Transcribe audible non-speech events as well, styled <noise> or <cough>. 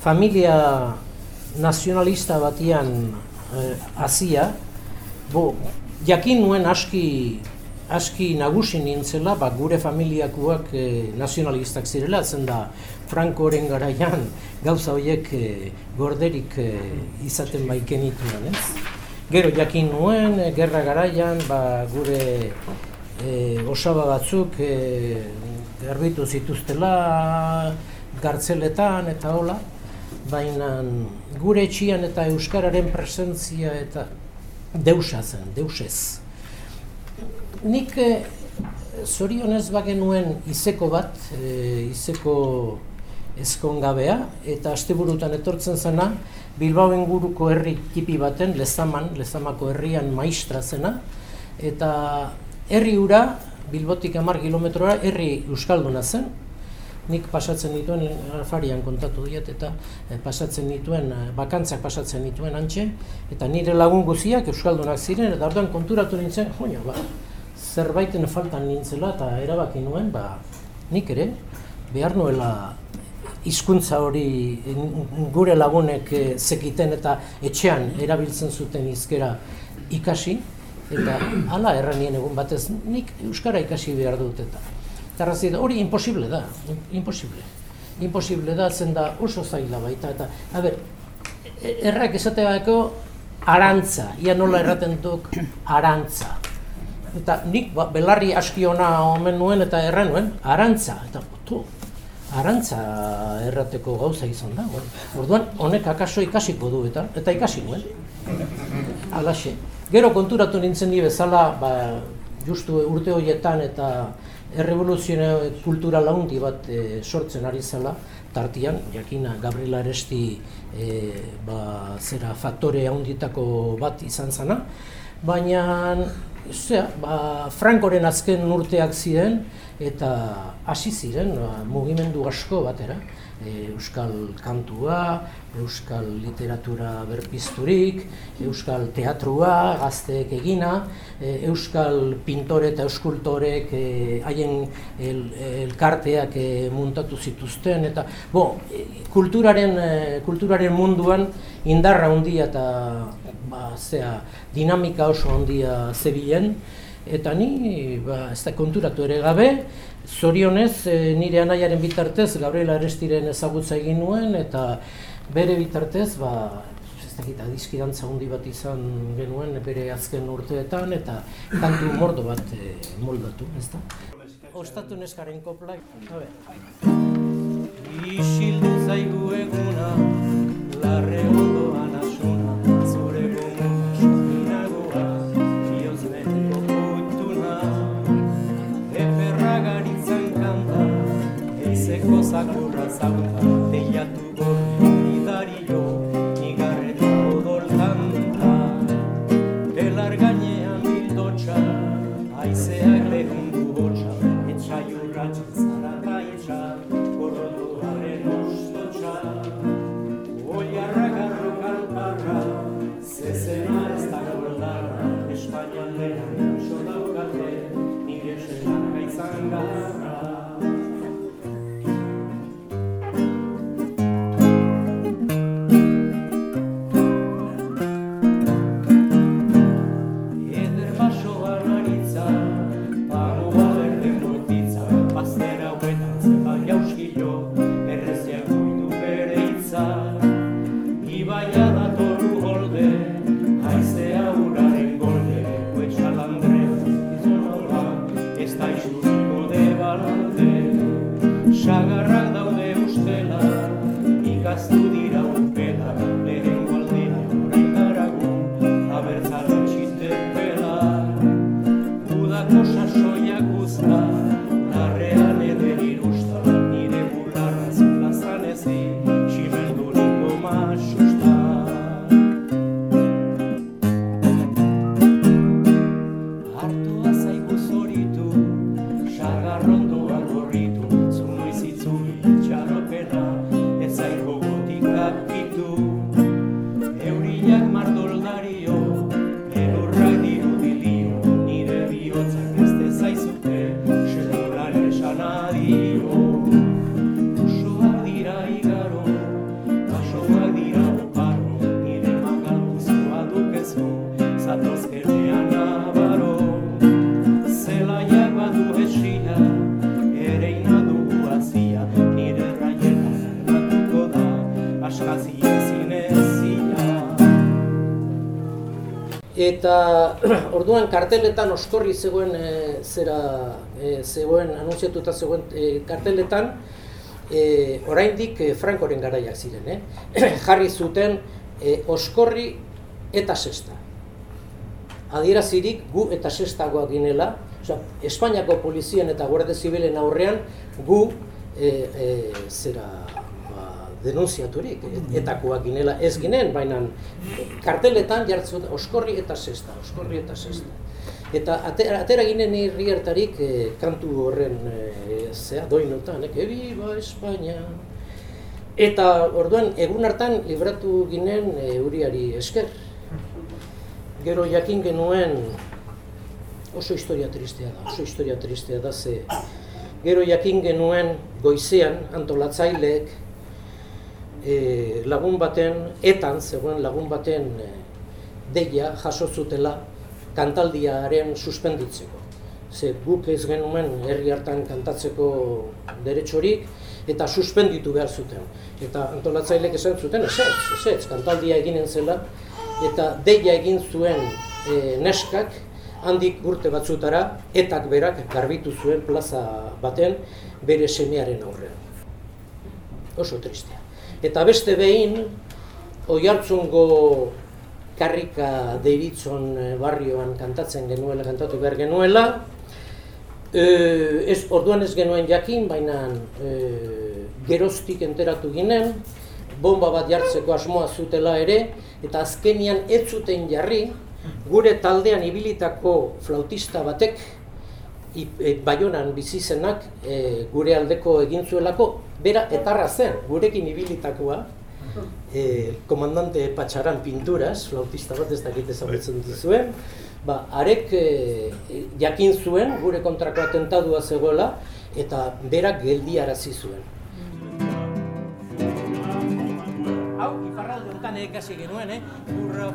familia nazionalista batian eh, hasia, bo, jakin nuen aski aski nagusi nintzela, ba, gure familiakoak eh, nazionalistak zirela, zen da Frankoren garaian gauza horiek eh, gorderik eh, izaten baiken ituen, ez? Gero jakin nuen, eh, gerra garaian, ba, gure eh, osaba batzuk eh, garbitu zituztela gartzeletan eta hola, baina gure etxian eta euskararen presentzia eta deusa zen, deusez. Nik e, zorionez bagenuen izeko bat, e, izeko ezkongabea, eta asteburutan etortzen zena, Bilbao inguruko herri tipi baten, Lezaman, Lezamako herrian maistra zena, eta herri ura, Bilbotik amar kilometroa, herri Euskalduna zen, nik pasatzen dituen, afarian kontatu diet, eta e, pasatzen dituen, bakantzak pasatzen dituen antxe, eta nire lagun guziak Euskaldunak ziren, eta orduan konturatu nintzen, joina, ba, zerbaiten faltan nintzela eta erabaki nuen, ba, nik ere, behar nuela hizkuntza hori gure lagunek eh, zekiten eta etxean erabiltzen zuten hizkera ikasi, eta hala erranien egun batez, nik Euskara ikasi behar dut eta. Tarrazi hori imposible da, imposible. Imposible da, zen da oso zaila baita, eta, a ber, errak esateako arantza, ia nola erraten duk arantza eta nik ba, belarri aski ona omen nuen eta erran nuen, arantza, eta tu, arantza errateko gauza izan da. Orduan, honek akaso ikasiko du eta eta ikasi nuen. Alaxe. Gero konturatu nintzen ni bezala, ba, justu urte horietan eta errevoluzio kultura laundi bat e, sortzen ari zela, tartian, jakina Gabriela Aresti e, ba, zera faktore handietako bat izan zana, baina zera, ba, Frankoren azken urteak ziren eta hasi ziren ba, mugimendu asko batera. E, euskal kantua, euskal literatura berpizturik, euskal teatrua, gazteek egina, e, euskal pintore eta euskultorek e, haien el, elkarteak e, muntatu zituzten eta bo, e, kulturaren, e, kulturaren munduan indarra handia eta ba, zea, dinamika oso handia zebilen eta ni ba, ez da konturatu ere gabe, zorionez e, nire anaiaren bitartez Gabriela Arestiren ezagutza egin nuen eta bere bitartez ba, ez dakit adiskidantza handi bat izan genuen bere azken urteetan eta kantu mordo bat e, moldatu, ez da? Ostatu neskaren kopla, Isildu zaigu eguna, larre badiro Usoak dira igaro, basoak dira oparro Nire makalun zua dukezu, esina, ere ina du guazia Nire raien batuko Eta <clears throat> orduan karteletan oskorri zegoen e, zera e, zegoen anunziatuta zegoen e, karteletan e, oraindik e, Frankoren garaiak ziren, eh? <clears throat> jarri zuten e, oskorri eta sexta. Adierazirik gu eta sextagoa ginela, osea, Espainiako polizien eta guardia zibilen aurrean gu e, e, zera denunziaturik, etakoak ginela ez ginen, baina karteletan jartzen oskorri eta sexta, oskorri eta sexta. Eta atera, atera ginen herri hartarik eh, kantu horren e, zea doinutan, eke biba Espainia. Eta orduan egun hartan libratu ginen e, uriari esker. Gero jakin genuen oso historia tristea da, oso historia tristea da ze. Gero jakin genuen goizean antolatzaileek e, lagun baten, etan zegoen lagun baten e, deia jaso zutela kantaldiaren suspenditzeko. Ze guk ez genuen herri hartan kantatzeko deretxorik eta suspenditu behar zuten. Eta antolatzailek esan zuten, ez ez, ez, kantaldia eginen zela eta deia egin zuen e, neskak handik urte batzutara etak berak garbitu zuen plaza baten bere semearen aurrean. Oso tristea. Eta beste behin, oi hartzungo karrika deiritzon eh, barrioan kantatzen genuela, kantatu behar genuela. E, ez, orduan ez genuen jakin, baina e, geroztik enteratu ginen, bomba bat jartzeko asmoa zutela ere, eta azkenian ez zuten jarri, gure taldean ibilitako flautista batek, e, baionan bizizenak e, gure aldeko egin zuelako, bera etarra zen, gurekin ibilitakoa, e, komandante Patxaran pinturas, flautista bat ez dakit ezagutzen duzuen, ba, arek e, jakin zuen gure kontrako atentadua zegoela, eta berak geldi arazi zuen. Hau, iparralde honetan egasi genuen, eh? Urra,